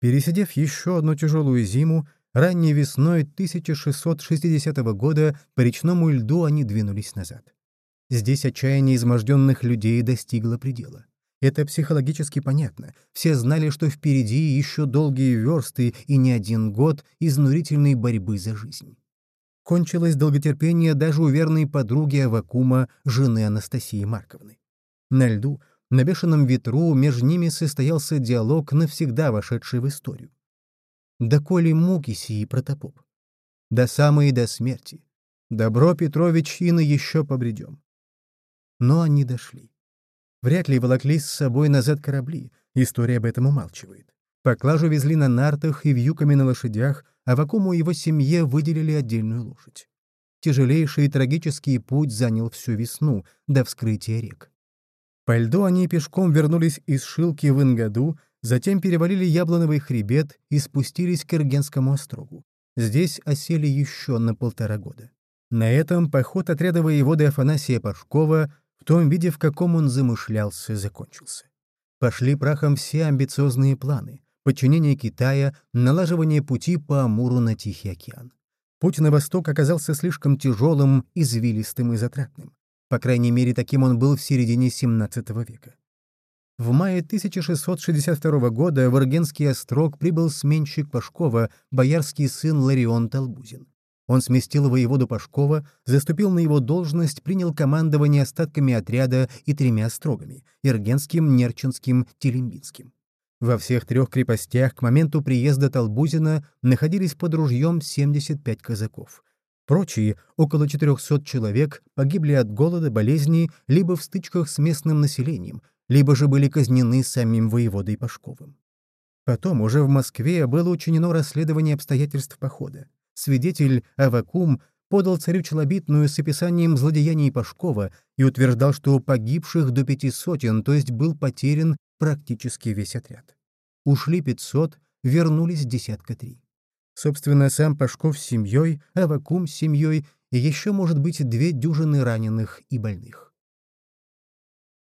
Пересидев еще одну тяжелую зиму, ранней весной 1660 года по речному льду они двинулись назад. Здесь отчаяние изможденных людей достигло предела. Это психологически понятно. Все знали, что впереди еще долгие версты и не один год изнурительной борьбы за жизнь. Кончилось долготерпение даже у верной подруги Авакума, жены Анастасии Марковны. На льду, на бешеном ветру, между ними состоялся диалог, навсегда вошедший в историю. «Да коли муки сии, протопоп? До самой до смерти. Добро, Петрович, и на еще побредем». Но они дошли. Вряд ли волокли с собой назад корабли, история об этом умалчивает. Поклажу везли на нартах и вьюками на лошадях, а Вакуму и его семье выделили отдельную лошадь. Тяжелейший и трагический путь занял всю весну, до вскрытия рек. По льду они пешком вернулись из Шилки в Ингаду, затем перевалили Яблоновый хребет и спустились к Иргенскому острогу. Здесь осели еще на полтора года. На этом поход отряда воеводы Афанасия Пашкова в том виде, в каком он замышлялся, закончился. Пошли прахом все амбициозные планы — подчинение Китая, налаживание пути по Амуру на Тихий океан. Путь на восток оказался слишком тяжелым, извилистым и затратным. По крайней мере, таким он был в середине XVII века. В мае 1662 года в Иргенский острог прибыл сменщик Пашкова, боярский сын Ларион Толбузин. Он сместил воеводу Пашкова, заступил на его должность, принял командование остатками отряда и тремя острогами — Иргенским, Нерчинским, Телембинским. Во всех трех крепостях к моменту приезда Толбузина находились под ружьем 75 казаков. Прочие, около 400 человек, погибли от голода, болезней, либо в стычках с местным населением, либо же были казнены самим воеводой Пашковым. Потом уже в Москве было учинено расследование обстоятельств похода свидетель Авакум подал царю челобитную с описанием злодеяний Пашкова и утверждал, что погибших до пяти сотен, то есть был потерян практически весь отряд. Ушли пятьсот, вернулись десятка три. Собственно, сам Пашков с семьей, Авакум с семьей и еще, может быть, две дюжины раненых и больных.